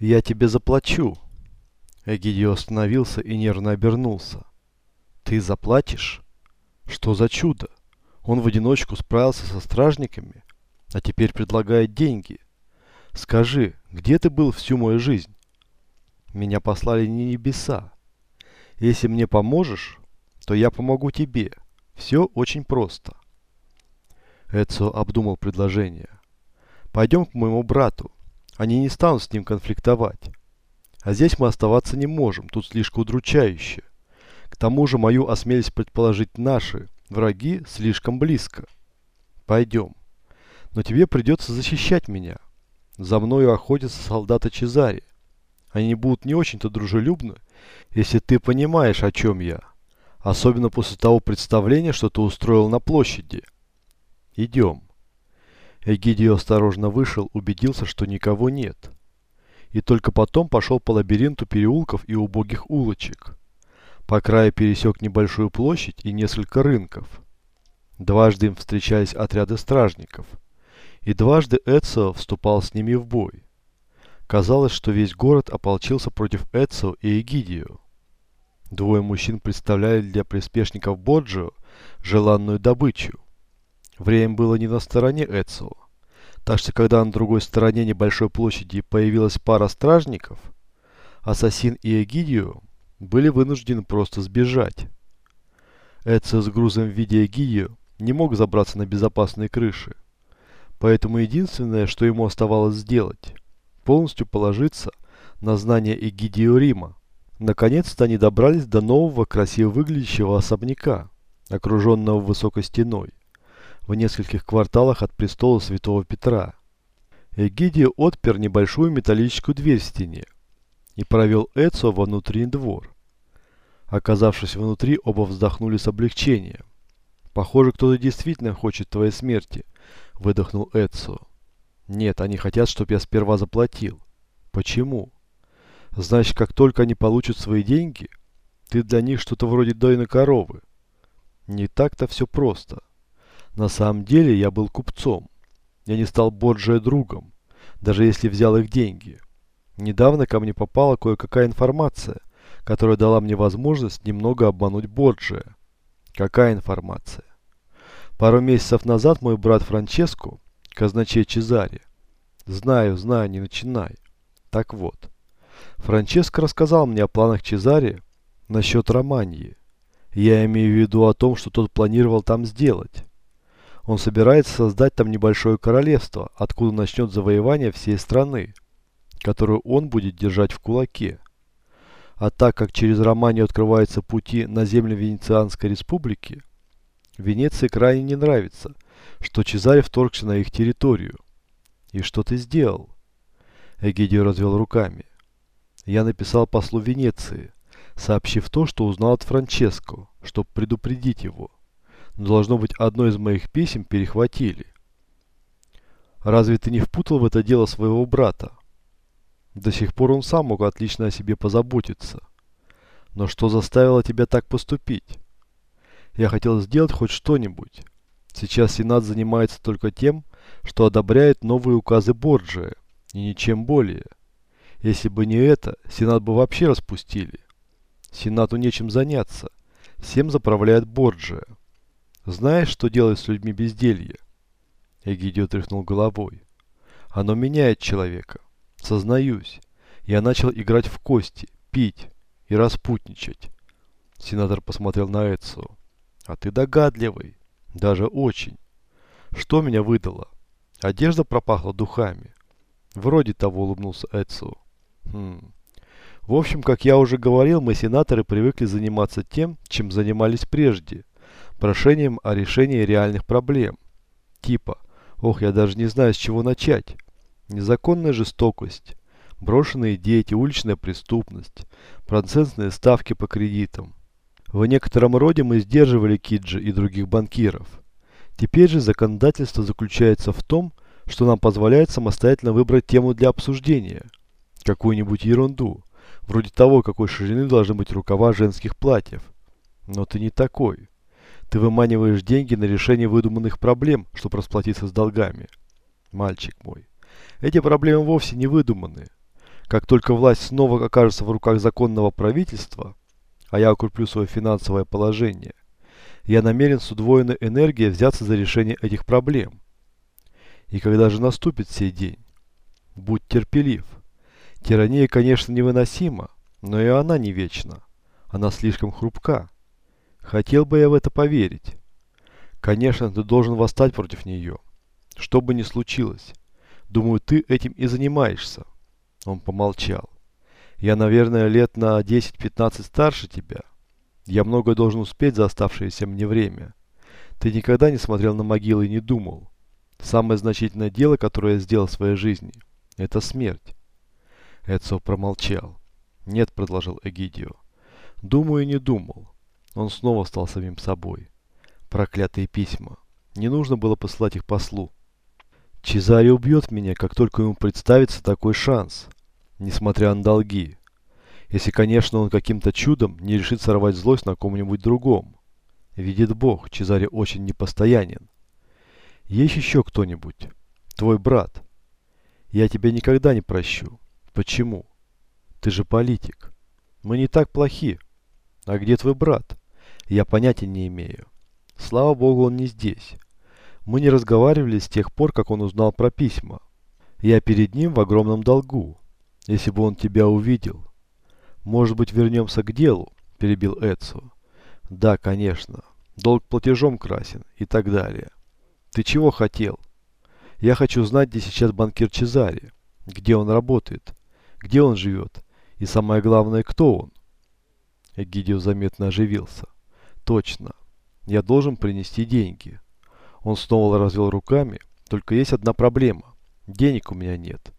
«Я тебе заплачу». Эгидио остановился и нервно обернулся. «Ты заплатишь? Что за чудо? Он в одиночку справился со стражниками, а теперь предлагает деньги. Скажи, где ты был всю мою жизнь? Меня послали не небеса. Если мне поможешь, то я помогу тебе. Все очень просто». Эцио обдумал предложение. «Пойдем к моему брату. Они не станут с ним конфликтовать. А здесь мы оставаться не можем, тут слишком удручающе. К тому же мою осмелись предположить наши враги слишком близко. Пойдем. Но тебе придется защищать меня. За мною охотятся солдаты Чезари. Они будут не очень-то дружелюбны, если ты понимаешь, о чем я. Особенно после того представления, что ты устроил на площади. Идем. Эгидио осторожно вышел, убедился, что никого нет и только потом пошел по лабиринту переулков и убогих улочек. По краю пересек небольшую площадь и несколько рынков. Дважды им встречались отряды стражников, и дважды Эцио вступал с ними в бой. Казалось, что весь город ополчился против Эцио и Эгидио. Двое мужчин представляли для приспешников Боджио желанную добычу. Время было не на стороне Эцио. Так что когда на другой стороне небольшой площади появилась пара стражников, Ассасин и Эгидио были вынуждены просто сбежать. Эдсо с грузом в виде Эгидио не мог забраться на безопасные крыши. Поэтому единственное, что ему оставалось сделать, полностью положиться на знания Эгидио Рима. Наконец-то они добрались до нового красиво выглядящего особняка, окруженного высокой стеной в нескольких кварталах от престола святого Петра. Эгидия отпер небольшую металлическую дверь в стене и провел Эцо во внутренний двор. Оказавшись внутри, оба вздохнули с облегчением. «Похоже, кто-то действительно хочет твоей смерти», — выдохнул Эцо. «Нет, они хотят, чтобы я сперва заплатил». «Почему?» «Значит, как только они получат свои деньги, ты для них что-то вроде дойной коровы». «Не так-то все просто». На самом деле я был купцом. Я не стал Борджия другом, даже если взял их деньги. Недавно ко мне попала кое-какая информация, которая дала мне возможность немного обмануть Борджия. Какая информация? Пару месяцев назад мой брат Франческо, казначей Чезаре. Знаю, знаю, не начинай. Так вот. Франческо рассказал мне о планах Чезаре насчет Романии. Я имею в виду о том, что тот планировал там сделать. Он собирается создать там небольшое королевство, откуда начнет завоевание всей страны, которую он будет держать в кулаке. А так как через Романию открываются пути на земли Венецианской республики, Венеции крайне не нравится, что Чезарь вторгся на их территорию. И что ты сделал? Эгидио развел руками. Я написал послу Венеции, сообщив то, что узнал от Франческо, чтобы предупредить его но должно быть одно из моих писем перехватили. Разве ты не впутал в это дело своего брата? До сих пор он сам мог отлично о себе позаботиться. Но что заставило тебя так поступить? Я хотел сделать хоть что-нибудь. Сейчас Сенат занимается только тем, что одобряет новые указы Борджия, и ничем более. Если бы не это, Сенат бы вообще распустили. Сенату нечем заняться. Всем заправляет Борджия. Знаешь, что делает с людьми безделье? Эгидио тряхнул головой. Оно меняет человека. Сознаюсь. Я начал играть в кости, пить и распутничать. Сенатор посмотрел на Эцио. А ты догадливый. Даже очень. Что меня выдало? Одежда пропахла духами. Вроде того улыбнулся Эцио. Хм. В общем, как я уже говорил, мы, сенаторы, привыкли заниматься тем, чем занимались прежде прошением о решении реальных проблем. Типа «Ох, я даже не знаю, с чего начать». Незаконная жестокость, брошенные дети, уличная преступность, процентные ставки по кредитам. В некотором роде мы сдерживали Киджи и других банкиров. Теперь же законодательство заключается в том, что нам позволяет самостоятельно выбрать тему для обсуждения. Какую-нибудь ерунду, вроде того, какой ширины должны быть рукава женских платьев. Но ты не такой. Ты выманиваешь деньги на решение выдуманных проблем, чтобы расплатиться с долгами. Мальчик мой, эти проблемы вовсе не выдуманы. Как только власть снова окажется в руках законного правительства, а я укреплю свое финансовое положение, я намерен с удвоенной энергией взяться за решение этих проблем. И когда же наступит сей день? Будь терпелив. Тирания, конечно, невыносима, но и она не вечна. Она слишком хрупка. Хотел бы я в это поверить. Конечно, ты должен восстать против нее. Что бы ни случилось. Думаю, ты этим и занимаешься. Он помолчал. Я, наверное, лет на 10-15 старше тебя. Я многое должен успеть за оставшееся мне время. Ты никогда не смотрел на могилы и не думал. Самое значительное дело, которое я сделал в своей жизни, это смерть. Эдсо промолчал. Нет, продолжил Эгидио. Думаю, не думал. Он снова стал самим собой. Проклятые письма. Не нужно было послать их послу. Чезари убьет меня, как только ему представится такой шанс, несмотря на долги. Если, конечно, он каким-то чудом не решит сорвать злость на ком-нибудь другом. Видит Бог, Чезаре очень непостоянен. Есть еще кто-нибудь? Твой брат. Я тебя никогда не прощу. Почему? Ты же политик. Мы не так плохи. А где твой брат? Я понятия не имею. Слава богу, он не здесь. Мы не разговаривали с тех пор, как он узнал про письма. Я перед ним в огромном долгу. Если бы он тебя увидел. Может быть, вернемся к делу, перебил Эдсо. Да, конечно. Долг платежом красен и так далее. Ты чего хотел? Я хочу знать, где сейчас банкир Чезари. Где он работает? Где он живет? И самое главное, кто он? Эгидио заметно оживился. Точно. Я должен принести деньги. Он снова развел руками. Только есть одна проблема. Денег у меня нет.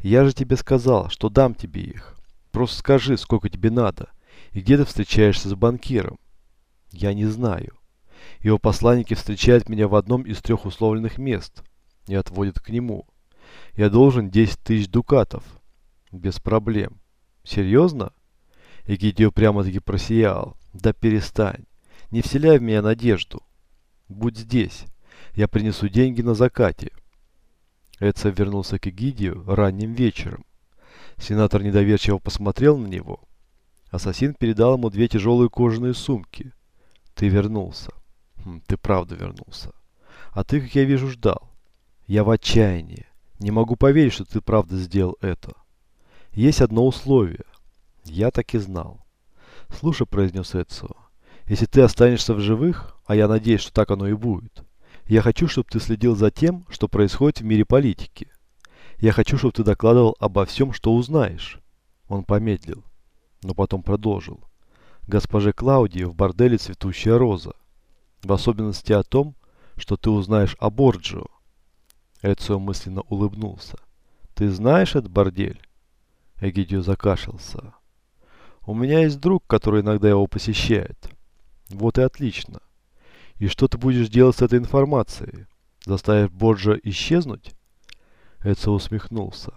Я же тебе сказал, что дам тебе их. Просто скажи, сколько тебе надо. И где ты встречаешься с банкиром. Я не знаю. Его посланники встречают меня в одном из трех условленных мест и отводят к нему. Я должен 10 тысяч дукатов. Без проблем. Серьезно? Эгидио прямо-таки просиял. Да перестань. Не вселяй в меня надежду. Будь здесь. Я принесу деньги на закате. Эдсо вернулся к Эгидию ранним вечером. Сенатор недоверчиво посмотрел на него. Ассасин передал ему две тяжелые кожаные сумки. Ты вернулся. Хм, ты правда вернулся. А ты, как я вижу, ждал. Я в отчаянии. Не могу поверить, что ты правда сделал это. Есть одно условие. Я так и знал. Слушай, произнес Эдсо. Если ты останешься в живых, а я надеюсь, что так оно и будет, я хочу, чтобы ты следил за тем, что происходит в мире политики. Я хочу, чтобы ты докладывал обо всем, что узнаешь. Он помедлил, но потом продолжил. Госпоже Клаудии в борделе цветущая роза. В особенности о том, что ты узнаешь о Борджио. Эцио мысленно улыбнулся. Ты знаешь этот бордель? Эгидио закашлялся. У меня есть друг, который иногда его посещает. Вот и отлично. И что ты будешь делать с этой информацией? Заставив Боджа исчезнуть? Эдсо усмехнулся.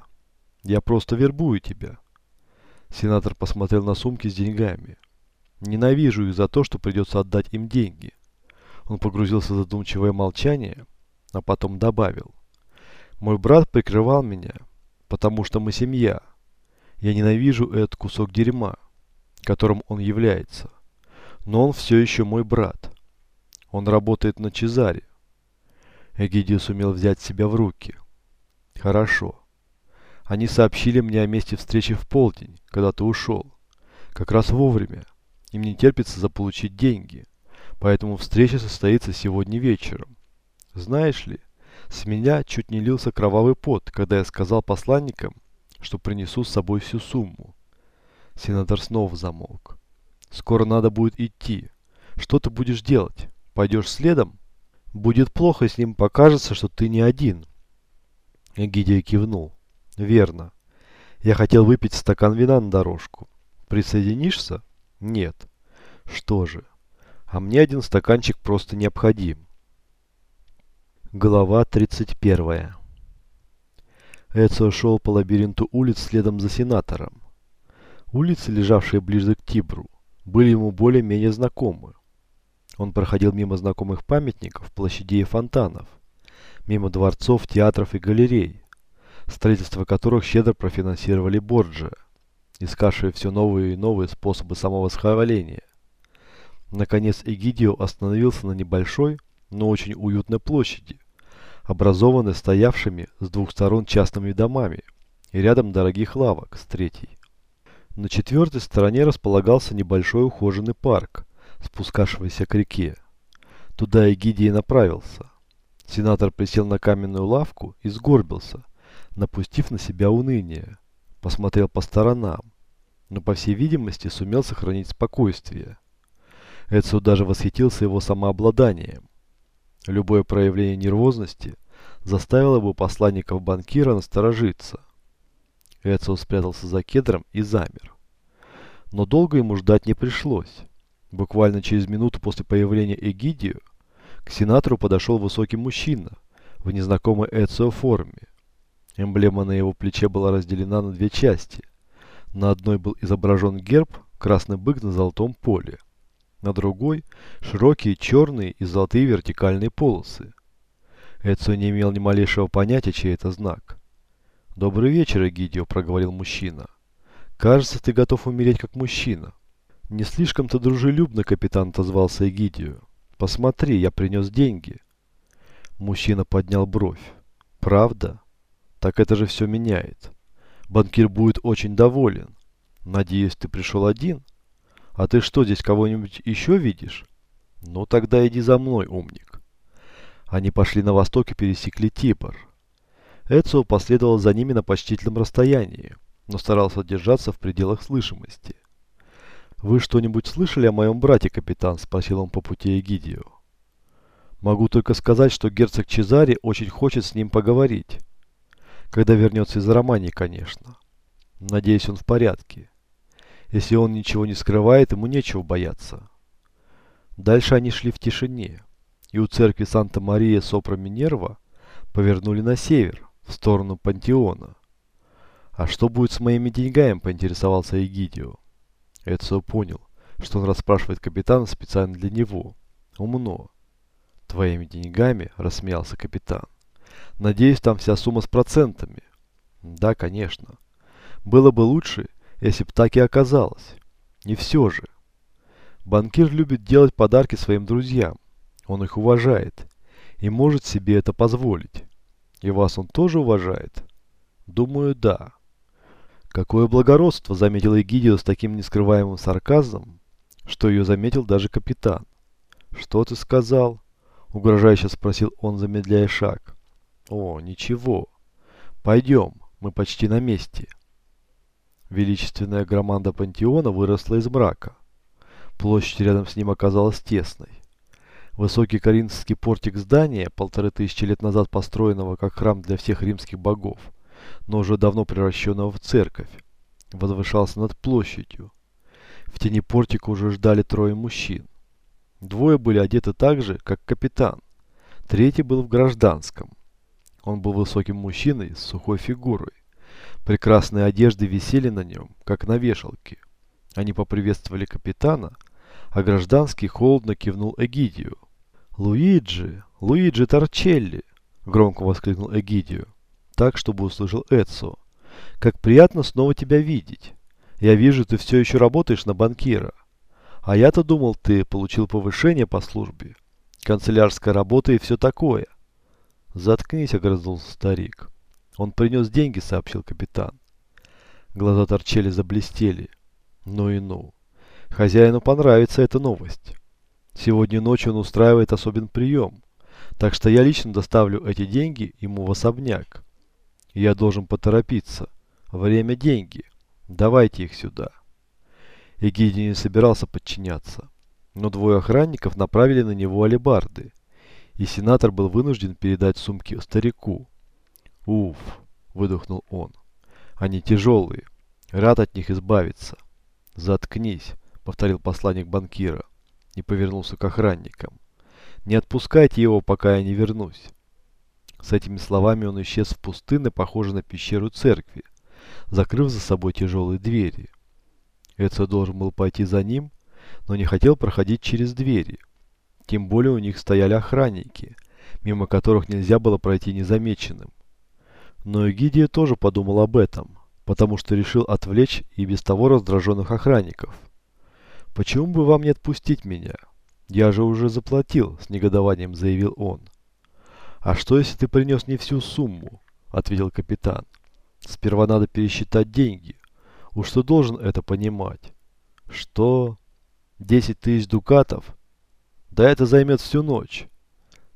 Я просто вербую тебя. Сенатор посмотрел на сумки с деньгами. Ненавижу их за то, что придется отдать им деньги. Он погрузился в задумчивое молчание, а потом добавил. Мой брат прикрывал меня, потому что мы семья. Я ненавижу этот кусок дерьма, которым он является но он все еще мой брат. Он работает на Чезаре. Эгидио сумел взять себя в руки. Хорошо. Они сообщили мне о месте встречи в полдень, когда ты ушел. Как раз вовремя. Им не терпится заполучить деньги. Поэтому встреча состоится сегодня вечером. Знаешь ли, с меня чуть не лился кровавый пот, когда я сказал посланникам, что принесу с собой всю сумму. Сенатор снова замолк. Скоро надо будет идти. Что ты будешь делать? Пойдешь следом? Будет плохо, если им покажется, что ты не один. Эгидия кивнул. Верно. Я хотел выпить стакан вина на дорожку. Присоединишься? Нет. Что же. А мне один стаканчик просто необходим. Глава 31. Эцио шел по лабиринту улиц следом за сенатором. Улицы, лежавшие ближе к Тибру, были ему более-менее знакомы. Он проходил мимо знакомых памятников, площадей и фонтанов, мимо дворцов, театров и галерей. строительство которых щедро профинансировали Борджиа, искавшие все новые и новые способы самовосхваления. Наконец Эгидио остановился на небольшой, но очень уютной площади, образованной стоявшими с двух сторон частными домами и рядом дорогих лавок с третьей. На четвертой стороне располагался небольшой ухоженный парк, спускавшийся к реке. Туда Эгидий направился. Сенатор присел на каменную лавку и сгорбился, напустив на себя уныние. Посмотрел по сторонам, но, по всей видимости, сумел сохранить спокойствие. Эдсо даже восхитился его самообладанием. Любое проявление нервозности заставило бы посланников банкира насторожиться. Эдсо спрятался за кедром и замер. Но долго ему ждать не пришлось. Буквально через минуту после появления Эгидио к сенатору подошел высокий мужчина в незнакомой Эцио форме. Эмблема на его плече была разделена на две части. На одной был изображен герб «Красный бык на золотом поле», на другой – широкие черные и золотые вертикальные полосы. Эцио не имел ни малейшего понятия, чей это знак. «Добрый вечер, Эгидио», – проговорил мужчина. «Кажется, ты готов умереть как мужчина». «Не слишком-то дружелюбно, капитан», – отозвался Эгидио. Посмотри, я принес деньги. Мужчина поднял бровь. Правда? Так это же все меняет. Банкир будет очень доволен. Надеюсь, ты пришел один? А ты что, здесь кого-нибудь еще видишь? Ну тогда иди за мной, умник. Они пошли на восток и пересекли Тибр. Эцио последовал за ними на почтительном расстоянии, но старался держаться в пределах слышимости. «Вы что-нибудь слышали о моем брате, капитан?» – спросил он по пути Эгидио. «Могу только сказать, что герцог Чезари очень хочет с ним поговорить. Когда вернется из Романии, конечно. Надеюсь, он в порядке. Если он ничего не скрывает, ему нечего бояться». Дальше они шли в тишине, и у церкви Санта-Мария Сопра Минерва повернули на север, в сторону Пантеона. «А что будет с моими деньгами?» – поинтересовался Эгидио. Эцио понял, что он расспрашивает капитана специально для него. Умно. Твоими деньгами, рассмеялся капитан. Надеюсь, там вся сумма с процентами. Да, конечно. Было бы лучше, если бы так и оказалось. Не все же. Банкир любит делать подарки своим друзьям. Он их уважает и может себе это позволить. И вас он тоже уважает? Думаю, да. Какое благородство, заметил Эгидио с таким нескрываемым сарказмом, что ее заметил даже капитан. Что ты сказал? Угрожающе спросил он, замедляя шаг. О, ничего. Пойдем, мы почти на месте. Величественная громада пантеона выросла из мрака. Площадь рядом с ним оказалась тесной. Высокий коринфский портик здания, полторы тысячи лет назад построенного как храм для всех римских богов, но уже давно превращенного в церковь, возвышался над площадью. В тени портика уже ждали трое мужчин. Двое были одеты так же, как капитан. Третий был в гражданском. Он был высоким мужчиной с сухой фигурой. Прекрасные одежды висели на нем, как на вешалке. Они поприветствовали капитана, а гражданский холодно кивнул Эгидию. «Луиджи! Луиджи Торчелли!» – громко воскликнул Эгидию так, чтобы услышал Эдсо. «Как приятно снова тебя видеть. Я вижу, ты все еще работаешь на банкира. А я-то думал, ты получил повышение по службе. Канцелярская работа и все такое». «Заткнись», — огрызнулся старик. «Он принес деньги», — сообщил капитан. Глаза торчали, заблестели. Ну и ну. Хозяину понравится эта новость. Сегодня ночью он устраивает особен прием. Так что я лично доставлю эти деньги ему в особняк. Я должен поторопиться. Время – деньги. Давайте их сюда. Эгидий не собирался подчиняться. Но двое охранников направили на него алебарды. И сенатор был вынужден передать сумки старику. «Уф!» – выдохнул он. «Они тяжелые. Рад от них избавиться». «Заткнись!» – повторил посланник банкира и повернулся к охранникам. «Не отпускайте его, пока я не вернусь». С этими словами он исчез в пустыне, похожей на пещеру церкви, закрыв за собой тяжелые двери. Эдсо должен был пойти за ним, но не хотел проходить через двери. Тем более у них стояли охранники, мимо которых нельзя было пройти незамеченным. Но Эгидия тоже подумал об этом, потому что решил отвлечь и без того раздраженных охранников. «Почему бы вам не отпустить меня? Я же уже заплатил», — с негодованием заявил он. «А что, если ты принес не всю сумму?» — ответил капитан. «Сперва надо пересчитать деньги. Уж ты должен это понимать». «Что? Десять тысяч дукатов? Да это займет всю ночь.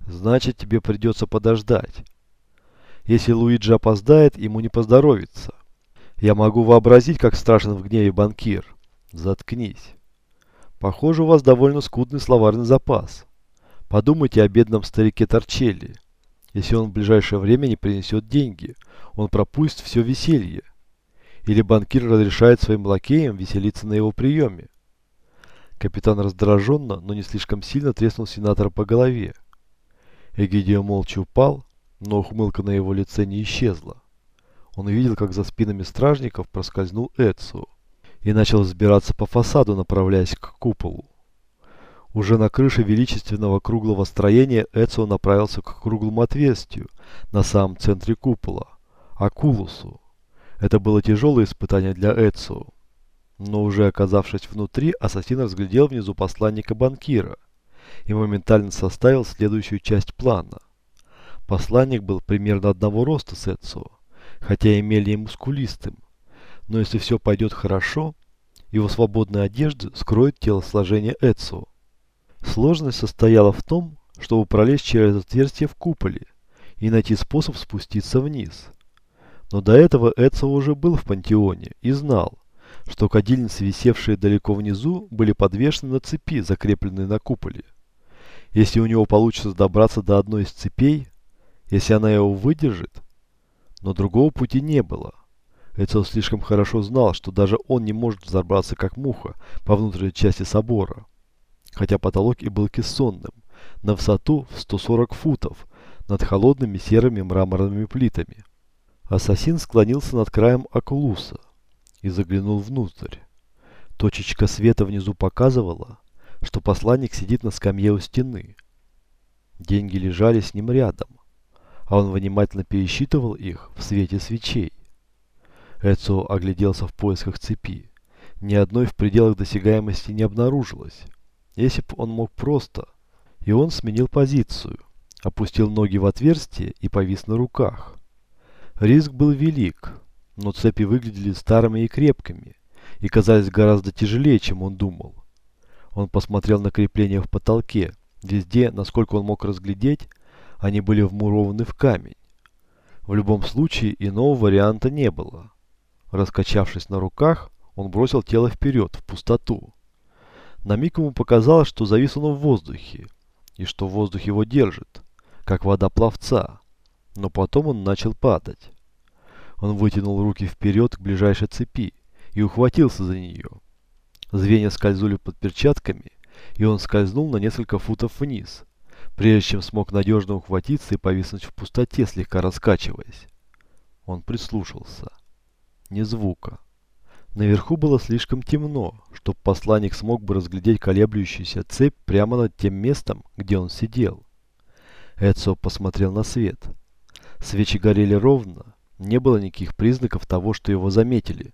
Значит, тебе придется подождать. Если Луиджи опоздает, ему не поздоровится. Я могу вообразить, как страшен в гневе банкир. Заткнись. Похоже, у вас довольно скудный словарный запас. Подумайте о бедном старике Торчелли. Если он в ближайшее время не принесет деньги, он пропустит все веселье. Или банкир разрешает своим лакеям веселиться на его приеме. Капитан раздраженно, но не слишком сильно треснул сенатора по голове. Эгидио молча упал, но ухмылка на его лице не исчезла. Он видел, как за спинами стражников проскользнул Эцио и начал взбираться по фасаду, направляясь к куполу. Уже на крыше величественного круглого строения Эцио направился к круглому отверстию на самом центре купола – Акулусу. Это было тяжелое испытание для Эцио. Но уже оказавшись внутри, ассасин разглядел внизу посланника банкира – и моментально составил следующую часть плана. Посланник был примерно одного роста с Эцио, хотя и менее мускулистым, но если все пойдет хорошо, его свободная одежда скроет телосложение Эцио. Сложность состояла в том, чтобы пролезть через отверстие в куполе и найти способ спуститься вниз. Но до этого Эцио уже был в пантеоне и знал, что кадильницы, висевшие далеко внизу, были подвешены на цепи, закрепленные на куполе. Если у него получится добраться до одной из цепей, если она его выдержит, но другого пути не было. Эцио слишком хорошо знал, что даже он не может взобраться как муха по внутренней части собора. Хотя потолок и был кессонным, на высоту в 140 футов, над холодными серыми мраморными плитами. Ассасин склонился над краем Акулуса и заглянул внутрь. Точечка света внизу показывала, что посланник сидит на скамье у стены. Деньги лежали с ним рядом, а он внимательно пересчитывал их в свете свечей. Эцио огляделся в поисках цепи. Ни одной в пределах досягаемости не обнаружилось. Если бы он мог просто... И он сменил позицию, опустил ноги в отверстие и повис на руках. Риск был велик, но цепи выглядели старыми и крепкими, и казались гораздо тяжелее, чем он думал. Он посмотрел на крепления в потолке. Везде, насколько он мог разглядеть, они были вмурованы в камень. В любом случае, иного варианта не было. Раскачавшись на руках, он бросил тело вперед, в пустоту. На миг ему показалось, что завис он в воздухе, и что воздух его держит, как вода пловца. Но потом он начал падать. Он вытянул руки вперед к ближайшей цепи и ухватился за нее. Звенья скользнули под перчатками, и он скользнул на несколько футов вниз, прежде чем смог надежно ухватиться и повиснуть в пустоте, слегка раскачиваясь. Он прислушался. Ни звука. Наверху было слишком темно, чтобы посланник смог бы разглядеть колеблющуюся цепь прямо над тем местом, где он сидел. Эдсо посмотрел на свет. Свечи горели ровно, не было никаких признаков того, что его заметили.